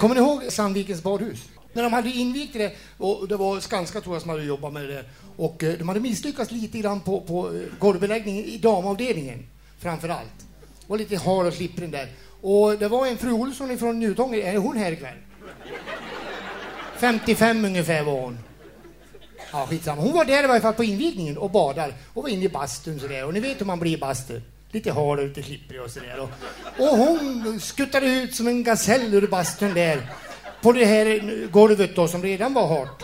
Kommer ni ihåg Sandvikens badhus? När de hade invigt det, och det var Skanska tror jag som hade jobbat med det, och eh, de hade misslyckats lite grann på, på eh, golvbeläggningen i damavdelningen framför allt. Det var lite hal och slipprig där. Och det var en fru Olsson från Njutånger, är hon här ikväll? 55 ungefär var hon. Ja, skitsamma. Hon var där i varje fall på invigningen och badar och var inne i bastun sådär. Och ni vet hur man blir i bastu. Lite hal och lite klipprig och sådär. Och, och hon skuttade ut som en gasell ur bastun där. På det här golvet då som redan var hårt.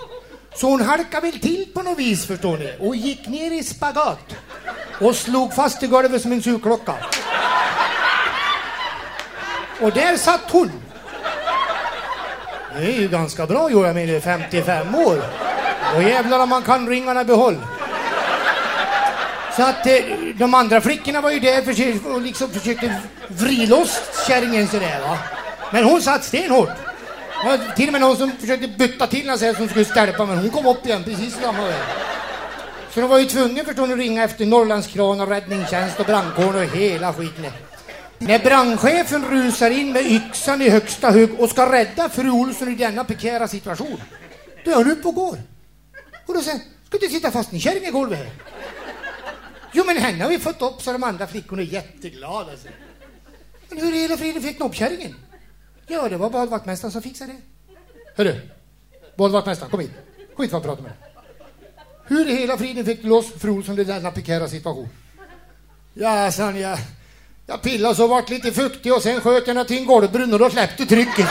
Så hon halkade väl till på något vis förstår ni. Och gick ner i spagat. Och slog fast i golvet som en surklocka. Och där satt hon. Det är ju ganska bra gjorde jag menar 55 år. Och jävlar om man kan ringarna i behåll. Så att eh, de andra flickorna var ju där för, och liksom försökte vrida loss kärringen sådär va. Men hon satt stenhårt. Det var till och med någon som försökte bytta till henne som skulle stjälpa men hon kom upp igen precis samma väg. Så de var ju tvungna förstår att ringa efter Norrlandskran och räddningstjänst och brandkåren och hela skiten. När brandchefen rusar in med yxan i högsta hugg och ska rädda fru Olsson i denna prekära situation, då är hon uppe och går. Och då säger ska du sitta fast i kärring i golvet här? Jo men henne har vi fått upp så de andra flickorna är jätteglada. Alltså. Men hur i hela friden fick ni upp kärringen? Ja, det var badvaktmästaren som fixade det. Hörru, badvaktmästaren, kom hit. Kom hit för att prata med dig. Hur i hela friden fick du loss fru Olsson i denna prekära situation? Ja, sa jag. Jag pillade så vart lite fuktig och sen sköt jag henne till en golvbrunn och då släppte trycket.